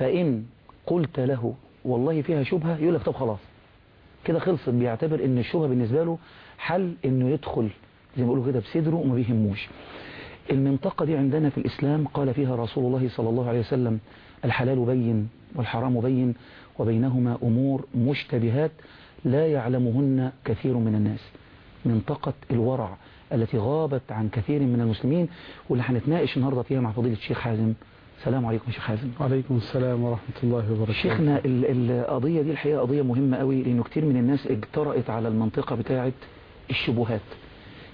فإن قلت له والله فيها شبهة يقول لك طب خلاص. كده خلصت بيعتبر إن الشبهة بالنسبة له حل إنه يدخل زي ما بيقولوا كده بصدره وما بيهموش. المنطقة دي عندنا في الإسلام قال فيها رسول الله صلى الله عليه وسلم الحلال بين والحرام بين وبينهما أمور مشتبهات لا يعلمهن كثير من الناس. منطقة الورع التي غابت عن كثير من المسلمين واللي هنتناقش النهاردة فيها مع فضيلة الشيخ حازم. السلام عليكم شيخ حازم. وعليكم السلام ورحمة الله وبركاته. شيخنا ال- القضية دي الحقيقة قضية مهمة قوي لأنه كتير من الناس اجترأت على المنطقة بتاعة الشبهات.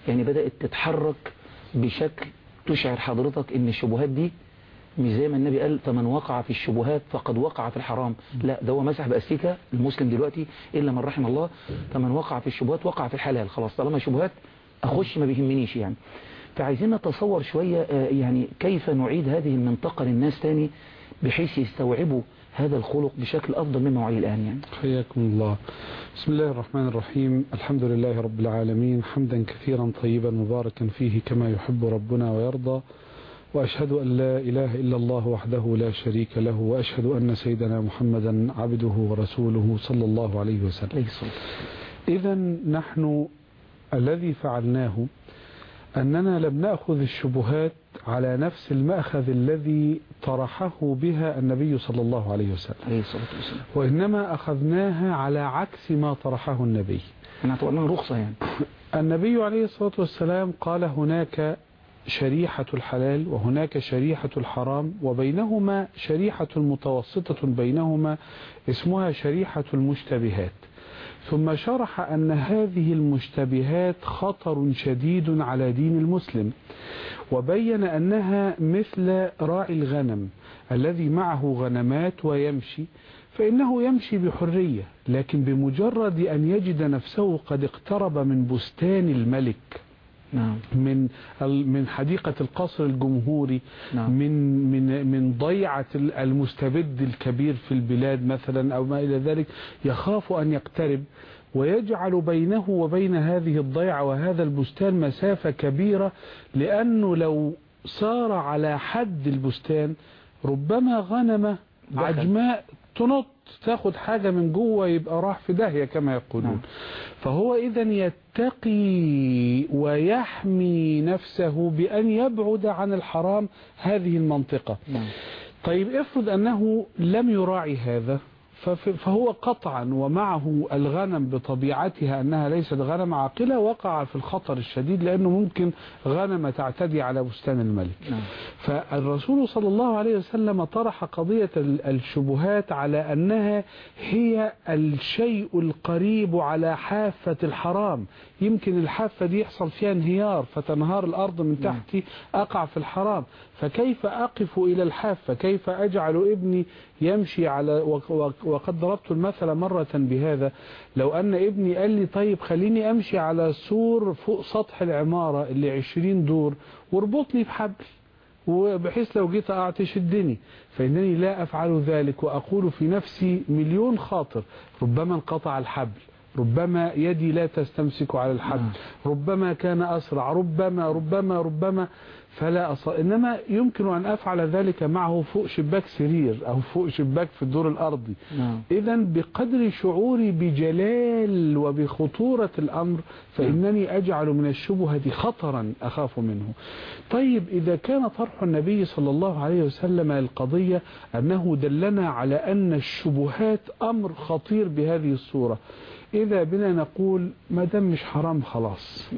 يعني بدأت تتحرك بشكل تشعر حضرتك إن الشبهات دي مش زي ما النبي قال فمن وقع في الشبهات فقد وقع في الحرام. لا ده هو مسح بأستيكة المسلم دلوقتي إلا من رحم الله فمن وقع في الشبهات وقع في الحلال. خلاص طالما شبهات أخش ما بيهمنيش يعني. فعايزين نتصور شوية آه، يعني كيف نعيد هذه المنطقة للناس تاني بحيث يستوعبوا هذا الخلق بشكل أفضل مما وعي الآن يعني. حياكم الله. بسم الله الرحمن الرحيم. الحمد لله رب العالمين. حمدا كثيرا طيبا مباركا فيه كما يحب ربنا ويرضى. وأشهد أن لا إله إلا الله وحده لا شريك له. وأشهد أن سيدنا محمدا عبده ورسوله صلى الله عليه وسلم. عليه إذا نحن الذي فعلناه أننا لم نأخذ الشبهات على نفس المأخذ الذي طرحه بها النبي صلى الله عليه وسلم. عليه الصلاة والسلام. وإنما أخذناها على عكس ما طرحه النبي. رخصة يعني. النبي عليه الصلاة والسلام قال هناك شريحة الحلال وهناك شريحة الحرام وبينهما شريحة متوسطة بينهما اسمها شريحة المشتبهات. ثم شرح أن هذه المشتبهات خطر شديد على دين المسلم وبين أنها مثل راعي الغنم الذي معه غنمات ويمشي فإنه يمشي بحرية لكن بمجرد أن يجد نفسه قد اقترب من بستان الملك. نعم من من حديقة القصر الجمهوري نعم. من من من ضيعة ال- المستبد الكبير في البلاد مثلا أو ما إلى ذلك يخاف أن يقترب ويجعل بينه وبين هذه الضيعة وهذا البستان مسافة كبيرة لأنه لو سار على حد البستان ربما غنمة دخل. عجماء تنط تاخد حاجة من جوه يبقى راح في داهية كما يقولون. نعم. فهو إذا يتقي ويحمي نفسه بأن يبعد عن الحرام هذه المنطقة. نعم. طيب افرض أنه لم يراعي هذا. فهو قطعا ومعه الغنم بطبيعتها أنها ليست غنم عاقلة وقع في الخطر الشديد لأنه ممكن غنم تعتدي على بستان الملك. نعم. فالرسول صلى الله عليه وسلم طرح قضية ال- الشبهات على أنها هي الشيء القريب على حافة الحرام. يمكن الحافة دي يحصل فيها انهيار فتنهار الأرض من نعم. تحتي أقع في الحرام. فكيف أقف إلى الحافة كيف أجعل ابني يمشي على وق- وق- وقد ضربت المثل مرة بهذا. لو أن ابني قال لي طيب خليني أمشي على سور فوق سطح العمارة اللي عشرين دور واربطني بحبل وبحيث لو جيت أقع تشدني فإنني لا أفعل ذلك وأقول في نفسي مليون خاطر ربما انقطع الحبل. ربما يدي لا تستمسك على الحبل نعم. ربما كان أسرع ربما ربما ربما فلا أص... إنما يمكن أن أفعل ذلك معه فوق شباك سرير أو فوق شباك في الدور الأرضي. نعم. إذا بقدر شعوري بجلال وبخطورة الأمر فإنني أجعل من الشبهة خطرا أخاف منه. طيب إذا كان طرح النبي صلى الله عليه وسلم القضية أنه دلنا على أن الشبهات أمر خطير بهذه الصورة إذا بنا نقول ما دام مش حرام خلاص.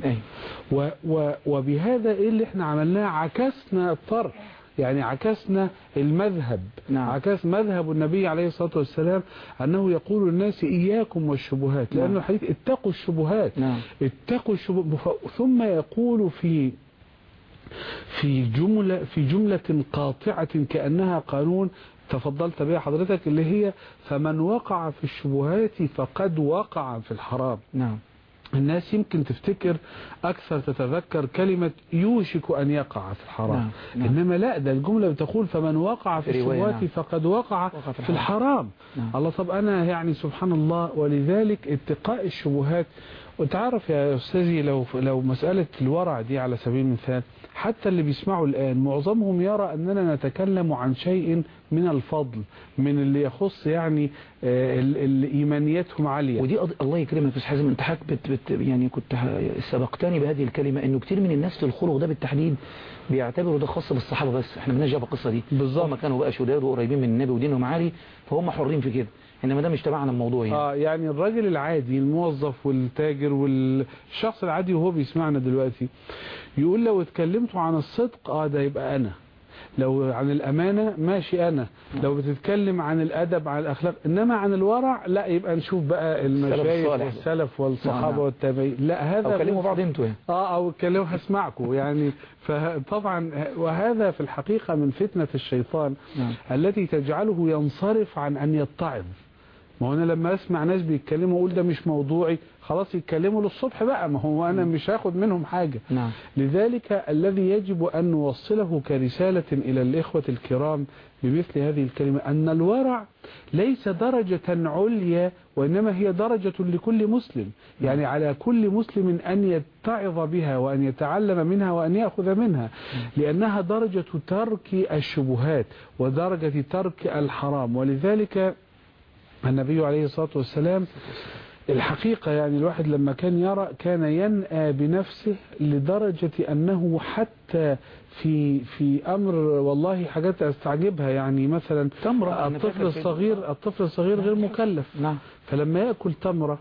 و و وبهذا إيه اللي إحنا عملناه؟ عكسنا الطرح. يعني عكسنا المذهب. نعم. عكس مذهب النبي عليه الصلاة والسلام أنه يقول للناس إياكم والشبهات. نعم. لأن الحديث اتقوا الشبهات. نعم. اتقوا الشبهات ثم يقول في في جملة في جملة قاطعة كأنها قانون تفضلت بها حضرتك اللي هي فمن وقع في الشبهات فقد وقع في الحرام نعم الناس يمكن تفتكر أكثر تتذكر كلمة يوشك أن يقع في الحرام نعم، نعم. إنما لا ده الجملة بتقول فمن وقع في الشبهات نعم. فقد وقع, وقع في في الحرام نعم. الله طب أنا يعني سبحان الله ولذلك اتقاء الشبهات وتعرف يا أستاذي لو لو مسألة الورع دي على سبيل المثال حتى اللي بيسمعوا الآن معظمهم يرى أننا نتكلم عن شيء من الفضل من اللي يخص يعني آه، إيمانياتهم عالية. ودي قض... الله يكرمك أستاذ حازم أنت حضرتك بت... بت... يعني كنت ه- سبقتني بهذه الكلمة إنه كتير من الناس في الخلق ده بالتحديد بيعتبروا ده خاص بالصحابة بس. إحنا دعوه بالقصة دي. بالظبط. هم كانوا بقى شداد وقريبين من النبي ودينهم عالي فهم حرين في كده. إنما ده مش تبعنا الموضوع يعني. آه يعني الراجل العادي الموظف والتاجر والشخص العادي وهو بيسمعنا دلوقتي يقول لو اتكلمتوا عن الصدق آه ده يبقى أنا لو عن الأمانة ماشي أنا لو بتتكلم عن الأدب عن الأخلاق إنما عن الورع لا يبقى نشوف بقى المشايخ. والسلف نعم، والصحابة. والتابعين لا هذا أو كلموا بعض أنتوا يعني آه أو اتكلموا هسمعكم يعني فطبعا وهذا في الحقيقة من فتنة الشيطان نعم. التي تجعله ينصرف عن أن يتعظ ما هو أنا لما أسمع ناس بيتكلموا أقول ده مش موضوعي خلاص يتكلموا للصبح بقى. ما هو أنا مش هاخد منهم حاجة. نعم. لذلك الذي يجب أن نوصله كرسالة إلى الإخوة الكرام بمثل هذه الكلمة أن الورع ليس درجة عليا وإنما هي درجة لكل مسلم. يعني على كل مسلم أن يتعظ بها وأن يتعلم منها وأن يأخذ منها. لأنها درجة ترك الشبهات ودرجة ترك الحرام. ولذلك النبي عليه الصلاة والسلام الحقيقة يعني الواحد لما كان يرى كان ينأى بنفسه لدرجة أنه حتى في في أمر والله حاجات أستعجبها. يعني مثلا تمرة. الطفل الصغير الطفل الصغير غير مكلف. نعم. فلما يأكل تمرة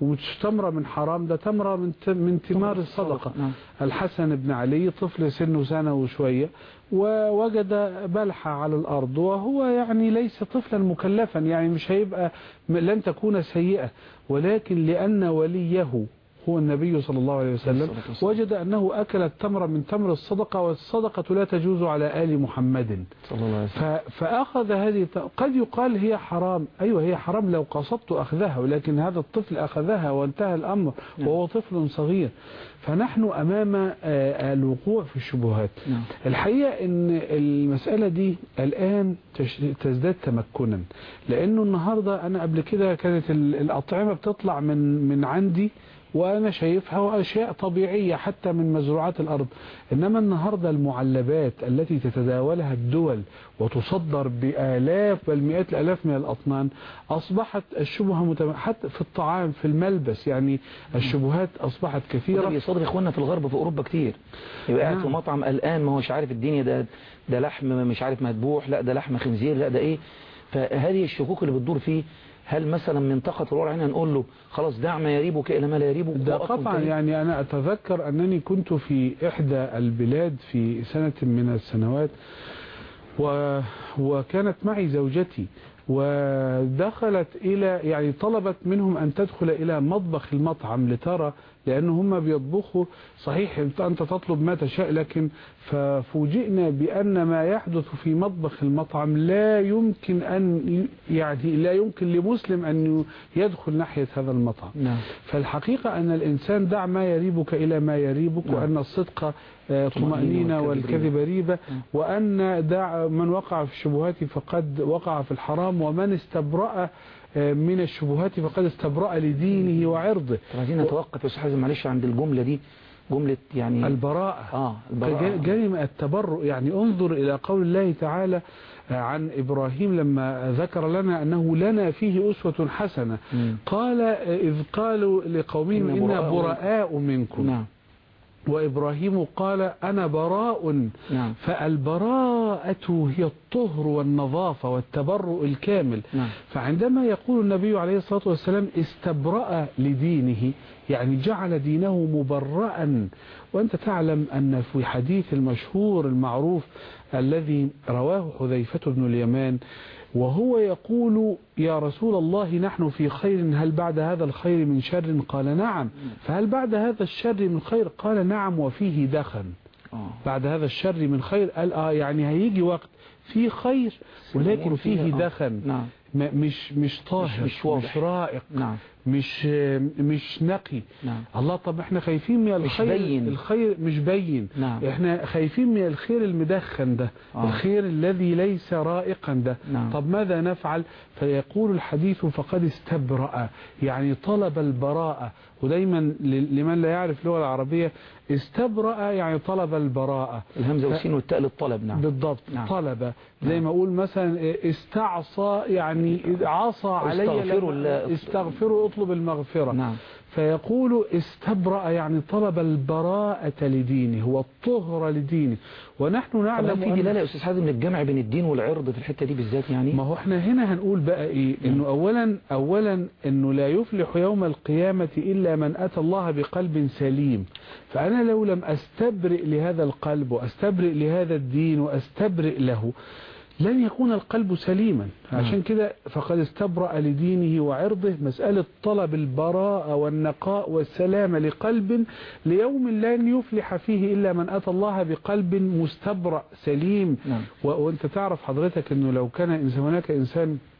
ومش تمرة من حرام؟ ده تمرة من من ثمار الصدقة. نعم. الحسن بن علي طفل سنه سنة وشوية ووجد بلحة على الأرض وهو يعني ليس طفلا مكلفا يعني مش هيبقى لن تكون سيئة ولكن لأن وليه هو النبي صلى الله عليه وسلم. وجد أنه أكل التمر من تمر الصدقة والصدقة لا تجوز على آل محمد. صلى الله عليه وسلم. فأخذ هذه قد يقال هي حرام. أيوة هي حرام لو قصدت أخذها ولكن هذا الطفل أخذها وانتهى الأمر وهو طفل صغير. فنحن أمام آه، الوقوع في الشبهات. نعم. الحقيقة أن المسألة دي الآن تزداد تمكنا. لأنه النهاردة أنا قبل كده كانت ال- الأطعمة بتطلع من من عندي وأنا شايفها وأشياء طبيعية حتى من مزروعات الأرض. إنما النهاردة المعلبات التي تتداولها الدول وتصدر بآلاف بل مئات الآلاف من الأطنان أصبحت الشبهة متم... حتى في الطعام في الملبس يعني الشبهات أصبحت وده كثيرة بيصادر إخواننا في الغرب في أوروبا كتير. يبقى قاعد في نعم. مطعم قلقان ما هوش عارف الدنيا ده ده لحم مش عارف مذبوح لا ده لحم خنزير لا ده إيه؟ فهذه الشكوك اللي بتدور فيه هل مثلا منطقة الورع هنا نقول له خلاص دع ما يريبك إلى ما لا يريبك ده قطعا؟ يعني أنا أتذكر أنني كنت في إحدى البلاد في سنة من السنوات و... وكانت معي زوجتي ودخلت إلى يعني طلبت منهم أن تدخل إلى مطبخ المطعم لترى لأن هم بيطبخوا صحيح أنت تطلب ما تشاء لكن ففوجئنا بأن ما يحدث في مطبخ المطعم لا يمكن أن يعني لا يمكن لمسلم أن يدخل ناحية هذا المطعم نعم فالحقيقة أن الإنسان دع ما يريبك إلى ما يريبك نعم. وأن الصدق آه، طمأنينة والكذب ريبة نعم. وأن دع من وقع في الشبهات فقد وقع في الحرام ومن استبرأ من الشبهات فقد استبرأ لدينه وعرضه. طب عايزين نتوقف يا أستاذ حازم معلش عند الجملة دي جملة يعني البراءة. آه البراءة. جرم التبرؤ يعني انظر إلى قول الله تعالى آه، عن إبراهيم لما ذكر لنا أنه لنا فيه أسوة حسنة. قال آه، إذ قالوا لقومهم إنا براء منكم. نعم. وإبراهيم قال أنا براء. نعم. فالبراءة هي الطهر والنظافة والتبرؤ الكامل. نعم. فعندما يقول النبي عليه الصلاة والسلام استبرأ لدينه يعني جعل دينه مبرأ. وأنت تعلم أن في حديث المشهور المعروف الذي رواه حذيفة بن اليمان وهو يقول يا رسول الله نحن في خير هل بعد هذا الخير من شر؟ قال نعم. فهل بعد هذا الشر من خير؟ قال نعم وفيه دخن. آه. بعد هذا الشر من خير قال آه يعني هيجي وقت فيه خير ولكن فيه آه. دخن. نعم. مش مش طاهر مش. مش رائق نعم مش مش نقي نعم الله طب إحنا خايفين من مش الخير بين. الخير مش بين نعم. إحنا خايفين من الخير المدخن ده آه. الخير الذي ليس رائقا ده نعم. طب ماذا نفعل فيقول الحديث فقد استبرأ يعني طلب البراءة ودايما لمن لا يعرف اللغة العربية استبرأ يعني طلب البراءة الهمزة ف- والسين والتاء للطلب نعم بالضبط نعم. طلب زي نعم. ما أقول مثلا استعصى يعني عصى علي استغفروا الله. استغفروا اطلب المغفرة نعم فيقول استبرأ يعني طلب البراءة لدينه والطهر لدينه. ونحن نعلم في دلالة يا أستاذ حازم للجمع بين الدين والعرض في الحتة دي بالذات يعني؟ ما هو إحنا هنا هنقول بقى إيه؟ إنه اولا اولا إنه لا يفلح يوم القيامة إلا من أتى الله بقلب سليم. فأنا لو لم أستبرئ لهذا القلب وأستبرئ لهذا الدين وأستبرئ له لن يكون القلب سليما. عشان كده فقد استبرأ لدينه وعرضه مسألة طلب البراءة والنقاء والسلامة لقلب ليوم لن يفلح فيه إلا من أتى الله بقلب مستبرأ سليم. نعم. وأنت تعرف حضرتك إنه لو كان إنسان هناك إنسان آه،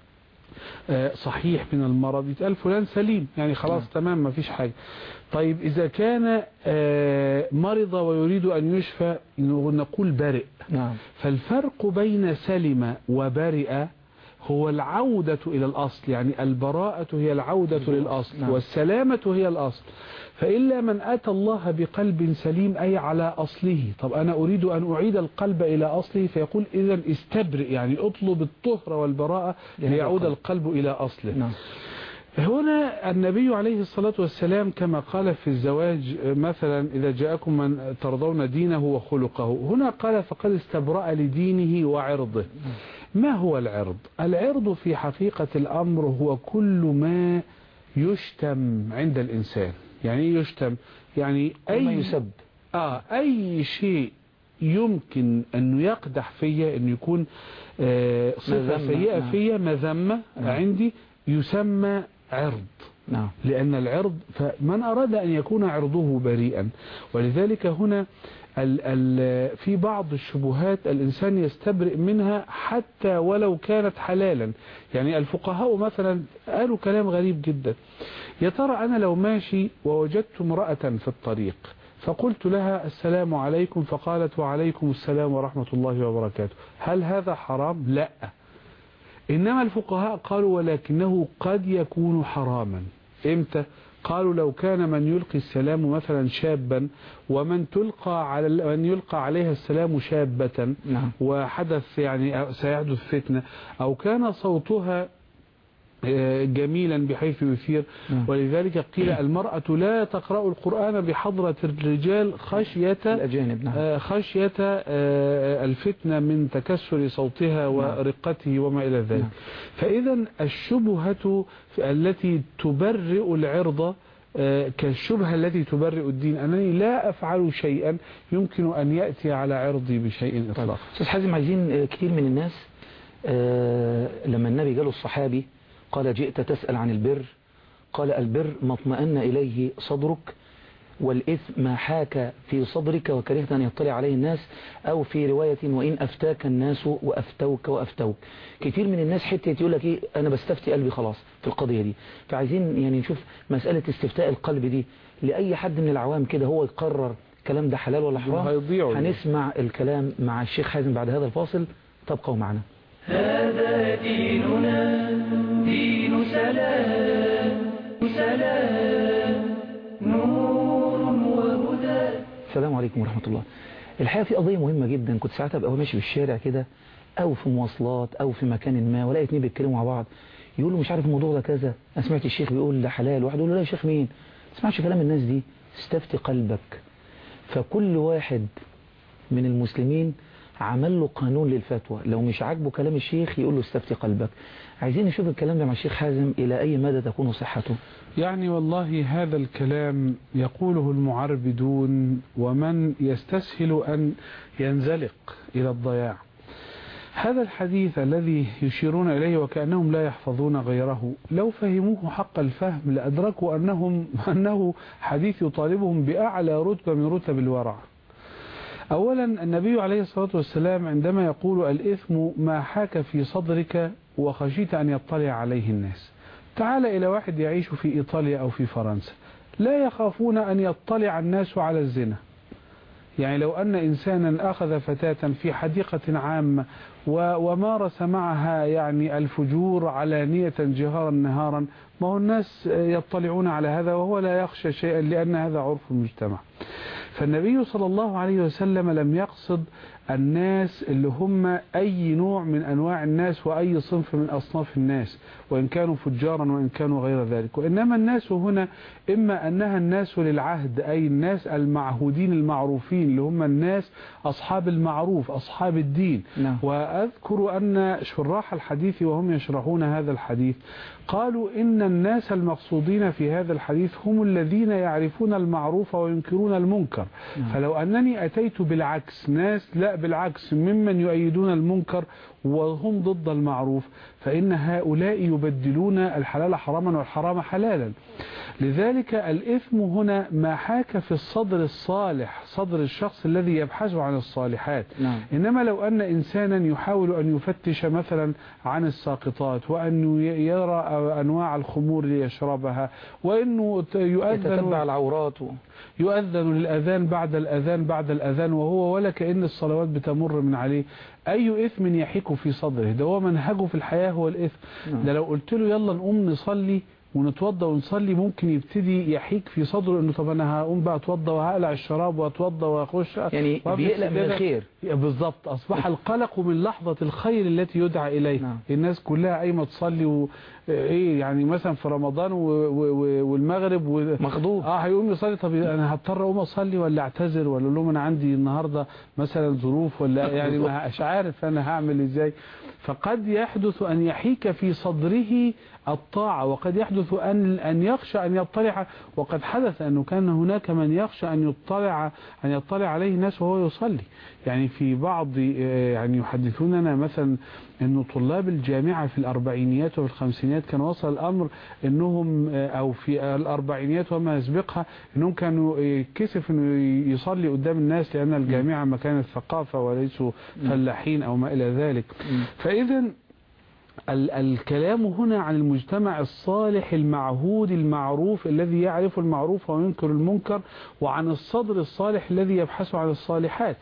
صحيح من المرض. يتقال فلان سليم. يعني خلاص تمام ما فيش حاجة. طيب إذا كان آه، مرض ويريد أن يشفى نقول برئ نعم. فالفرق بين سلم وبرئ هو العودة إلى الأصل. يعني البراءة هي العودة للأصل نعم. والسلامة هي الأصل. فإلا من أتى الله بقلب سليم أي على أصله. طب أنا أريد أن أعيد القلب إلى أصله؟ فيقول إذا استبرئ يعني أطلب الطهر والبراءة ليعود القلب. القلب إلى أصله. نعم. هنا النبي عليه الصلاة والسلام كما قال في الزواج مثلا إذا جاءكم من ترضون دينه وخلقه. هنا قال فقد استبرأ لدينه وعرضه. ما هو العرض؟ العرض في حقيقة الأمر هو كل ما يشتم عند الإنسان. يعني إيه يشتم؟ يعني أي يسب. آه أي شيء يمكن أنه يقدح فيا أنه يكون آه صفة سيئة نعم. فيا مذمة نعم. عندي يسمى عرض. نعم. لأن العرض فمن أراد أن يكون عرضه بريئا ولذلك هنا ال ال في بعض الشبهات الإنسان يستبرئ منها حتى ولو كانت حلالا. يعني الفقهاء مثلا قالوا كلام غريب جدا. يا ترى أنا لو ماشي ووجدت امرأة في الطريق فقلت لها السلام عليكم فقالت وعليكم السلام ورحمة الله وبركاته. هل هذا حرام؟ لا. إنما الفقهاء قالوا ولكنه قد يكون حراما. إمتى؟ قالوا لو كان من يلقي السلام مثلا شابا ومن تلقى على من يلقى عليها السلام شابة نعم. وحدث يعني سيحدث فتنة أو كان صوتها جميلا بحيث يثير. نعم. ولذلك قيل المرأة لا تقرأ القرآن بحضرة الرجال خشية الأجانب نعم. آه، خشية آه، الفتنة من تكسر صوتها ورقته وما إلى ذلك. نعم. فإذا الشبهة التي تبرئ العرض آه، كالشبهة التي تبرئ الدين. أنني لا أفعل شيئا يمكن أن يأتي على عرضي بشيء إطلاقا. أستاذ حازم عايزين آه، كتير من الناس آه، لما النبي جاله الصحابي قال جئت تسأل عن البر. قال البر ما اطمأن إليه صدرك والإثم ما حاك في صدرك وكرهت أن يطلع عليه الناس أو في رواية وإن أفتاك الناس وأفتوك وأفتوك. كتير من الناس حتة يقول لك إيه أنا بستفتي قلبي خلاص في القضية دي. فعايزين يعني نشوف مسألة استفتاء القلب دي. لأي حد من العوام كده هو يقرر الكلام ده حلال ولا حرام هيضيعوا هنسمع الكلام مع الشيخ حازم بعد هذا الفاصل. تبقوا معنا. هذا ديننا دين سلام سلام نور وهدى. السلام عليكم ورحمة الله. الحقيقة في قضية مهمة جدا كنت ساعات أبقى ماشي في الشارع كده أو في مواصلات أو في مكان ما ولاقي اتنين بيتكلموا مع بعض. يقولوا مش عارف الموضوع ده كذا. أنا سمعت الشيخ بيقول ده حلال واحد يقول له لا يا شيخ مين؟ ما تسمعش كلام الناس دي. استفتي قلبك. فكل واحد من المسلمين عمل له قانون للفتوى. لو مش عاجبه كلام الشيخ يقول له استفتي قلبك. عايزين نشوف الكلام ده مع الشيخ حازم إلى أي مدى تكون صحته. يعني والله هذا الكلام يقوله المعربدون ومن يستسهل أن ينزلق إلى الضياع. هذا الحديث الذي يشيرون إليه وكأنهم لا يحفظون غيره. لو فهموه حق الفهم لأدركوا أنهم أنه حديث يطالبهم بأعلى رتبة من رتب الورع. أولا النبي عليه الصلاة والسلام عندما يقول الإثم ما حاك في صدرك وخشيت أن يطلع عليه الناس. تعال إلى واحد يعيش في إيطاليا أو في فرنسا. لا يخافون أن يطلع الناس على الزنا. يعني لو أن إنسانا أخذ فتاة في حديقة عامة ومارس معها يعني الفجور علانية جهارا نهارا ما هو الناس يطلعون على هذا وهو لا يخشى شيئا لأن هذا عرف المجتمع. فالنبي صلى الله عليه وسلم لم يقصد الناس اللي هم أي نوع من أنواع الناس وأي صنف من أصناف الناس وإن كانوا فجارا وإن كانوا غير ذلك. وإنما الناس هنا إما أنها الناس للعهد أي الناس المعهودين المعروفين اللي هم الناس أصحاب المعروف أصحاب الدين. نعم. وأذكر أن شراح الحديث وهم يشرحون هذا الحديث. قالوا إن الناس المقصودين في هذا الحديث هم الذين يعرفون المعروف وينكرون المنكر. فلو أنني أتيت بالعكس ناس لا بالعكس ممن يؤيدون المنكر وهم ضد المعروف فإن هؤلاء يبدلون الحلال حراما والحرام حلالا. لذلك الإثم هنا ما حاك في الصدر الصالح صدر الشخص الذي يبحث عن الصالحات. نعم. إنما لو أن إنسانا يحاول أن يفتش مثلا عن الساقطات وأن يرى أنواع الخمور ليشربها وأنه يؤذن يتتبع العورات. و... يؤذن للأذان بعد الأذان بعد الأذان وهو ولا كأن الصلوات بتمر من عليه. أي إثم يحيك في صدره؟ ده هو منهجه في الحياة هو الإثم. نعم. ده لو قلت له يلا نقوم نصلي ونتوضى ونصلي ممكن يبتدي يحيك في صدره إنه طب أنا هقوم بقى اتوضى وهقلع الشراب واتوضى وأخش يعني بيقلق من. الخير. بالظبط. أصبح القلق من لحظة الخير التي يدعى إليه. نعم. الناس كلها قايمة تصلي و... إيه يعني مثلا في رمضان و... و... و... والمغرب و... مخضوض. آه هيقوم يصلي. طب أنا هضطر أقوم أصلي ولا أعتذر ولا أقول لهم أنا عندي النهارده مثلا ظروف ولا يعني مش عارف أنا هعمل إزاي. فقد يحدث أن يحيك في صدره الطاعة وقد يحدث أن أن يخشى أن يطلع وقد حدث أنه كان هناك من يخشى أن يطلع أن يطلع عليه الناس وهو يصلي. يعني في بعض آه، يعني يحدثوننا مثلا أنه طلاب الجامعة في الأربعينيات وفي الخمسينيات كان وصل الأمر أنهم آه، أو في الأربعينيات وما يسبقها أنهم كانوا آه، كسف أنه يصلي قدام الناس لأن الجامعة مكان الثقافة وليسوا فلاحين أو ما إلى ذلك. فإذا ال- الكلام هنا عن المجتمع الصالح المعهود المعروف الذي يعرف المعروف وينكر المنكر وعن الصدر الصالح الذي يبحث عن الصالحات.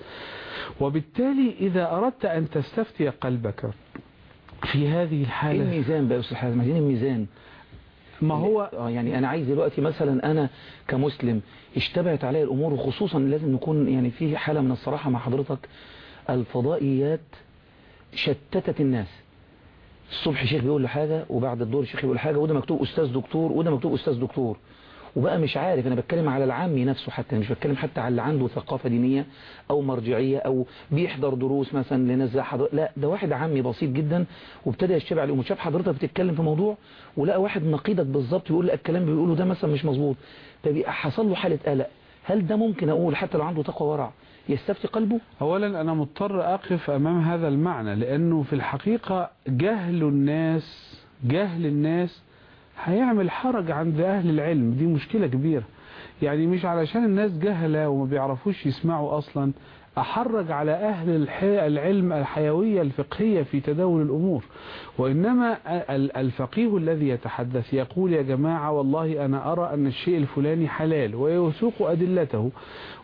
وبالتالي إذا أردت أن تستفتي قلبك في هذه الحالة الميزان بقى يا أستاذ حازم؟ عايزين الميزان؟ ما هو آه يعني أنا عايز دلوقتي مثلا أنا كمسلم اشتبهت علي الأمور وخصوصا لازم نكون يعني في حالة من الصراحة مع حضرتك الفضائيات شتتت الناس. الصبح شيخ بيقول له حاجة وبعد الدور شيخ بيقول حاجة وده مكتوب أستاذ دكتور وده مكتوب أستاذ دكتور. وبقى مش عارف أنا بتكلم على العامي نفسه حتى مش بتكلم حتى على اللي عنده ثقافة دينية أو مرجعية أو بيحضر دروس مثلا لناس زي لا ده واحد عامي بسيط جدا وابتدى يشتبع عليهم وشاف حضرتك بتتكلم في موضوع ولقى واحد نقيضك بالظبط يقول لك الكلام بيقوله ده مثلا مش مظبوط. فبيبقى حصل له حالة قلق. هل ده ممكن أقول حتى لو عنده تقوى ورع؟ يستفتي قلبه؟ أولا أنا مضطر أقف أمام هذا المعنى لأنه في الحقيقة جهل الناس جهل الناس هيعمل حرج عند أهل العلم دي مشكلة كبيرة. يعني مش علشان الناس جهلة وما بيعرفوش يسمعوا أصلا أحرج على أهل العلم الحيوية الفقهية في تداول الأمور. وإنما ال- الفقيه الذي يتحدث يقول يا جماعة والله أنا أرى أن الشيء الفلاني حلال ويسوق أدلته.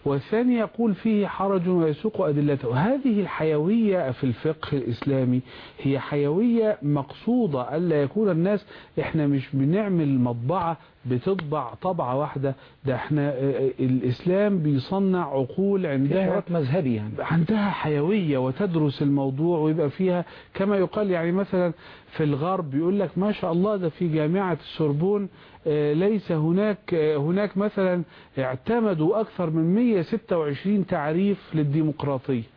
والثاني يقول فيه حرج ويسوق أدلته. هذه الحيوية في الفقه الإسلامي هي حيوية مقصودة ألا يكون الناس إحنا مش بنعمل مطبعة بتطبع طبعة واحدة. ده إحنا آه، آه، الإسلام بيصنع عقول عندها مذهبي يعني. عندها حيوية وتدرس الموضوع ويبقى فيها كما يقال. يعني مثلا في الغرب يقول لك ما شاء الله ده في جامعة السوربون آه، ليس هناك هناك مثلا اعتمدوا أكثر من 126 تعريف للديمقراطية.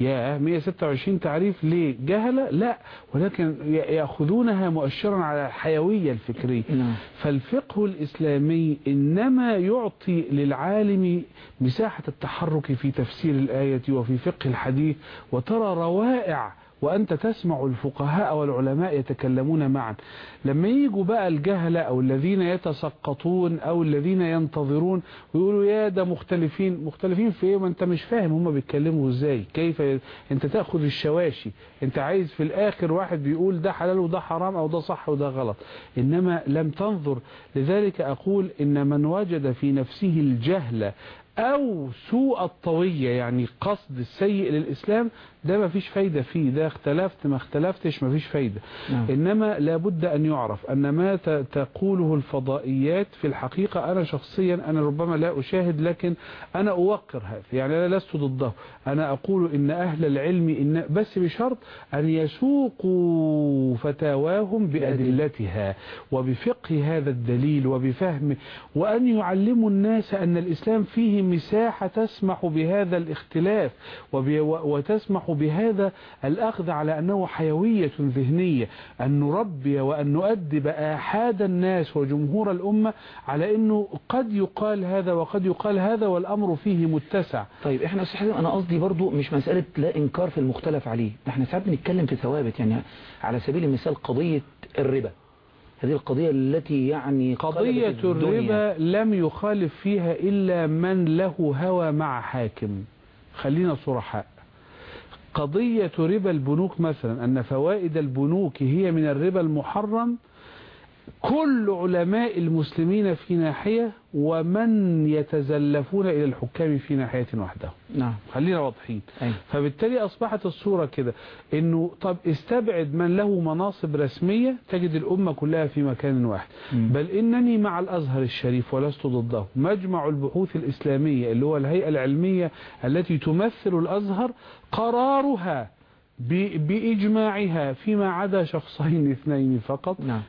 يا 126 تعريف ليه جهلة لا ولكن يأخذونها مؤشرا على الحيوية الفكرية. نعم. فالفقه الإسلامي إنما يعطي للعالم مساحة التحرك في تفسير الآية وفي فقه الحديث وترى روائع وأنت تسمع الفقهاء والعلماء يتكلمون معا. لما يجوا بقى الجهلة أو الذين يتسقطون أو الذين ينتظرون ويقولوا يا ده مختلفين مختلفين في إيه؟ ما أنت مش فاهم هم بيتكلموا إزاي. كيف. أنت تأخذ الشواشي؟ أنت عايز في الآخر واحد بيقول ده حلال وده حرام أو ده صح وده غلط. إنما لم تنظر. لذلك أقول إن من وجد في نفسه الجهل أو سوء الطوية يعني قصد السيء للإسلام ده ما فيش فايدة فيه ده اختلفت ما اختلفتش ما فيش فايدة. نعم. إنما لابد أن يعرف أن ما تقوله الفضائيات في الحقيقة أنا شخصيا أنا ربما لا أشاهد لكن أنا أوقر هذا. يعني أنا لست ضده. أنا أقول إن أهل العلم إن بس بشرط أن يسوقوا فتاواهم بأدلتها وبفقه هذا الدليل وبفهم وأن يعلموا الناس أن الإسلام فيه مساحة تسمح بهذا الاختلاف وتسمح بهذا الأخذ على أنه حيوية ذهنية أن نربي وأن نؤدب آحاد الناس وجمهور الأمة على أنه قد يقال هذا وقد يقال هذا والأمر فيه متسع. طيب أستاذ حازم أنا قصدي برضو مش مسألة لا إنكار في المختلف عليه إحنا ساعات بنتكلم في ثوابت يعني على سبيل المثال قضية الربا. هذه القضية التي يعني قضية. الربا لم يخالف فيها إلا من له هوى مع حاكم. خلينا صرحاء. قضية ربا البنوك مثلا أن فوائد البنوك هي من الربا المحرم كل علماء المسلمين في ناحية ومن يتزلفون إلى الحكام في ناحية وحدهم نعم. خلينا واضحين. أي. فبالتالي أصبحت الصورة كده إنه طب استبعد من له مناصب رسمية تجد الأمة كلها في مكان واحد. مم. بل إنني مع الأزهر الشريف ولست ضده. مجمع البحوث الإسلامية اللي هو الهيئة العلمية التي تمثل الأزهر قرارها بإجماعها فيما عدا شخصين اثنين فقط. نعم.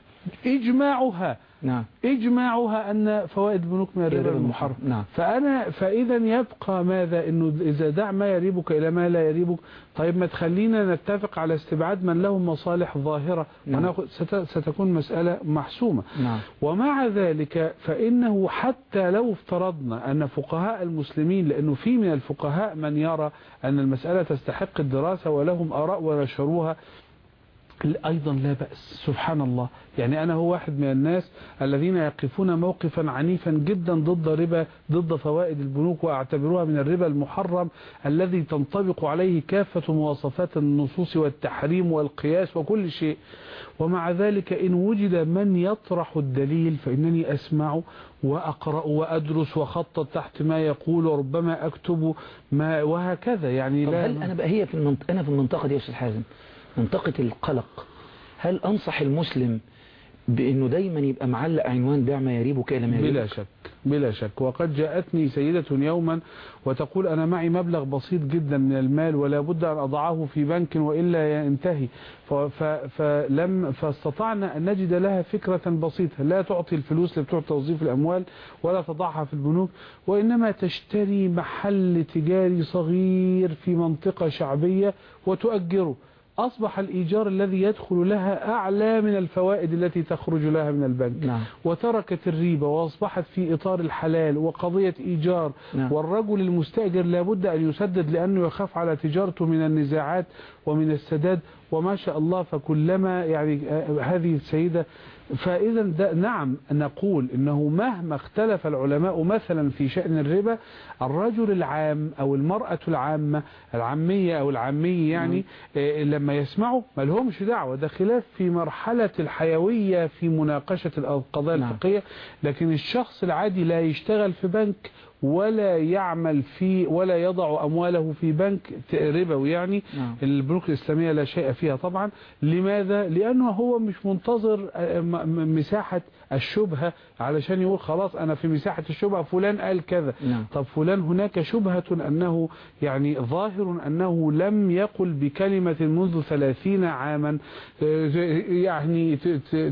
إجماعها. نعم. إجماعها أن فوائد البنوك من الربا المحرم. نعم. فأنا فإذا يبقى ماذا؟ إنه إذا دع ما يريبك إلى ما لا يريبك. طيب ما تخلينا نتفق على استبعاد من له مصالح ظاهرة. نعم. ست- ستكون مسألة محسومة. نعم. ومع ذلك فإنه حتى لو افترضنا أن فقهاء المسلمين لأنه في من الفقهاء من يرى أن المسألة تستحق الدراسة ولهم آراء ونشروها أيضا لا بأس. سبحان الله. يعني أنا هو واحد من الناس الذين يقفون موقفا عنيفا جدا ضد ربا ضد فوائد البنوك وأعتبروها من الربا المحرم الذي تنطبق عليه كافة مواصفات النصوص والتحريم والقياس وكل شيء. ومع ذلك إن وجد من يطرح الدليل فإنني أسمع وأقرأ وأدرس وخطط تحت ما يقول وربما أكتب ما وهكذا. يعني لا هل أنا بقى هي في المنطقة أنا في المنطقة دي يا أستاذ حازم. منطقة القلق. هل أنصح المسلم بأنه دايما يبقى معلق عنوان بيع ما يريبك إلى ما يريبك بلا شك بلا شك. وقد جاءتني سيدة يوما وتقول أنا معي مبلغ بسيط جدا من المال ولا بد أن أضعه في بنك وإلا ينتهي. فلم فاستطعنا أن نجد لها فكرة بسيطة. لا تعطي الفلوس لبتوع توظيف الأموال ولا تضعها في البنوك وإنما تشتري محل تجاري صغير في منطقة شعبية وتؤجره. أصبح الإيجار الذي يدخل لها أعلى من الفوائد التي تخرج لها من البنك نعم. وتركت الريبة وأصبحت في إطار الحلال وقضية إيجار نعم. والرجل المستأجر لابد أن يسدد لأنه يخاف على تجارته من النزاعات ومن السداد وما شاء الله فكلما يعني آه، هذه السيدة فإذا ده نعم نقول إنه مهما اختلف العلماء مثلا في شأن الربا الرجل العام أو المرأة العامة العامية أو العامي يعني آه، لما يسمعوا ما لهمش دعوة. ده خلاف في مرحلة الحيوية في مناقشة القضايا نعم. الفقهية. لكن الشخص العادي لا يشتغل في بنك ولا يعمل في ولا يضع أمواله في بنك ربوي يعني نعم. البنوك الإسلامية لا شيء فيها طبعا لماذا؟ لأنه هو مش منتظر آه، مساحة الشبهة علشان يقول خلاص أنا في مساحة الشبهة فلان قال كذا نعم. طب فلان هناك شبهة أنه يعني ظاهر أنه لم يقل بكلمة منذ ثلاثين عاما آه، يعني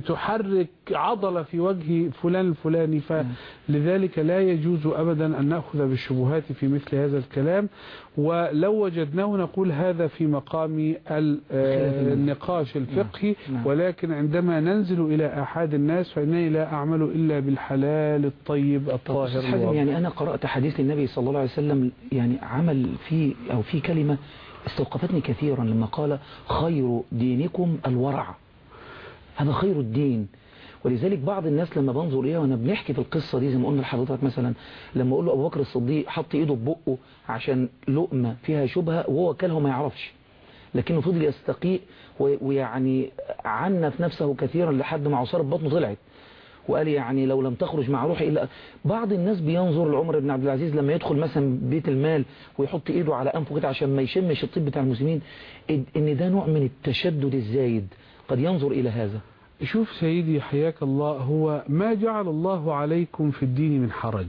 تحرك عضلة في وجه فلان الفلاني فلذلك لا يجوز أبدا أن نأخذ بالشبهات في مثل هذا الكلام ولو وجدناه نقول هذا في مقام ال- النقاش الفقهي نعم. ولكن عندما ننزل إلى أحد الناس فإنني لا أعمل إلا بالحلال الطيب الطاهر. يعني أنا قرأت حديث للنبي صلى الله عليه وسلم يعني عمل فيه أو في كلمة استوقفتني كثيرا لما قال خير دينكم الورع هذا خير الدين ولذلك بعض الناس لما بنظر إليها وأنا بنحكي في القصة دي زي ما قلنا لحضرتك مثلا لما أقول له أبو بكر الصديق حط إيده في بقه عشان لقمة فيها شبهة وهو كلها ما يعرفش. لكنه فضل يستقيء ويعني عنف نفسه كثيرا لحد ما عصارة بطنه طلعت. وقال يعني لو لم تخرج مع روحي إلا بعض الناس بينظر لعمر بن عبد العزيز لما يدخل مثلا بيت المال ويحط إيده على أنفه كده عشان ما يشمش الطب بتاع المسلمين إن ده نوع من التشدد الزايد. قد ينظر إلى هذا. شوف سيدي حياك الله هو ما جعل الله عليكم في الدين من حرج.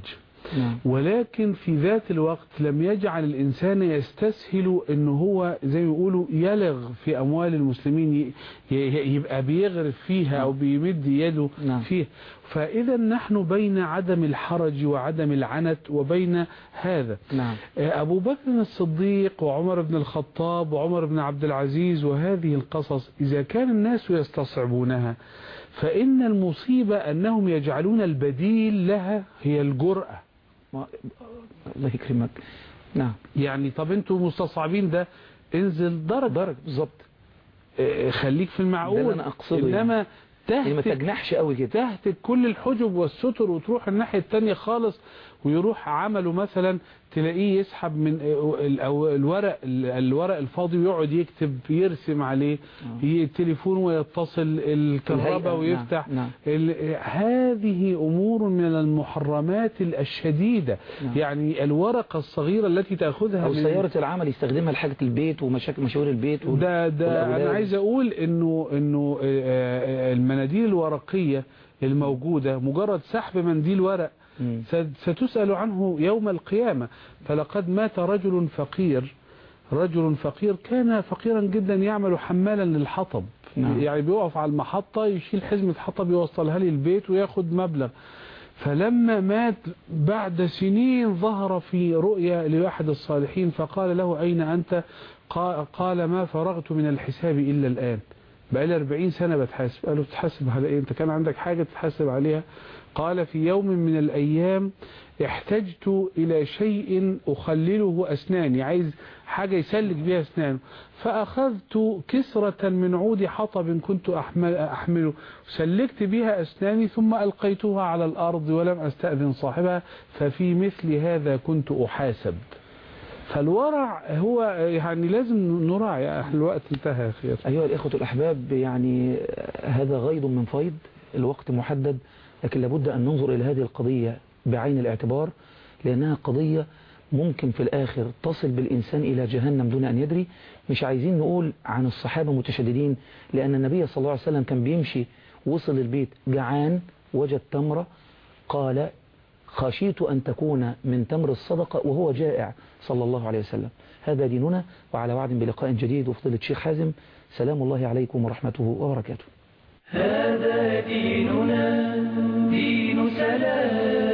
نعم. ولكن في ذات الوقت لم يجعل الإنسان يستسهل أنه هو زي ما يقولوا يلغ في أموال المسلمين يبقى بيغرف فيها أو بيمد يده نعم. فيها. فإذا نحن بين عدم الحرج وعدم العنت وبين هذا. نعم. أبو بكر الصديق وعمر بن الخطاب وعمر بن عبد العزيز وهذه القصص إذا كان الناس يستصعبونها فإن المصيبة أنهم يجعلون البديل لها هي الجرأة. ما- الله يكرمك. نعم. يعني طب أنتوا مستصعبين ده. انزل درجة. درجة بالظبط. آه، خليك في المعقول. اللي أنا أقصده إنما يعني ما تهتك تجنحش قوي كده. تهتك كل الحجب والستر وتروح الناحية التانية خالص. ويروح عمله مثلا تلاقيه يسحب من ال- أو الورق الورق الفاضي ويقعد يكتب يرسم عليه ي- التليفون ويتصل الكهرباء ويفتح. نعم، ال- هذه أمور من المحرمات الشديدة نعم. يعني الورقة الصغيرة التي تأخذها أو من سيارة العمل يستخدمها لحاجة البيت ومشاكل مشاوير البيت وال- ده ده. أنا عايز أقول إنه إنه آه، آه، المناديل الورقية الموجودة مجرد سحب منديل ورق مم. ست- ستسأل عنه يوم القيامة. فلقد مات رجل فقير. رجل فقير كان فقيرا جدا يعمل حمالا للحطب. نعم. يعني بيقف على المحطة يشيل حزمة حطب يوصلها لي البيت وياخد مبلغ. فلما مات بعد سنين ظهر في رؤيا لواحد الصالحين فقال له أين أنت؟ قا- قال ما فرغت من الحساب إلا الآن. بقالي 40 سنة بتحاسب. قالوا تحاسب على إيه؟ أنت كان عندك حاجة تتحاسب عليها؟ قال في يوم من الأيام احتجت إلى شيء أخلله أسناني عايز حاجة يسلك بها أسنانه. فأخذت كسرة من عود حطب كنت أحمل أحمله. سلكت بها أسناني ثم ألقيتها على الأرض ولم أستأذن صاحبها ففي مثل هذا كنت أحاسب. فالورع هو يعني لازم نراعي الوقت انتهى أخي. أيها الإخوة الأحباب يعني هذا غيض من فيض الوقت محدد. لكن لابد أن ننظر إلى هذه القضية بعين الاعتبار لأنها قضية ممكن في الآخر تصل بالإنسان إلى جهنم دون أن يدري. مش عايزين نقول عن الصحابة متشددين لأن النبي صلى الله عليه وسلم كان بيمشي وصل البيت جعان وجد تمرة قال خشيت أن تكون من تمر الصدقة وهو جائع صلى الله عليه وسلم. هذا ديننا وعلى وعد بلقاء جديد وفضيلة الشيخ حازم. سلام الله عليكم ورحمته وبركاته. هذا ديننا دين سلام.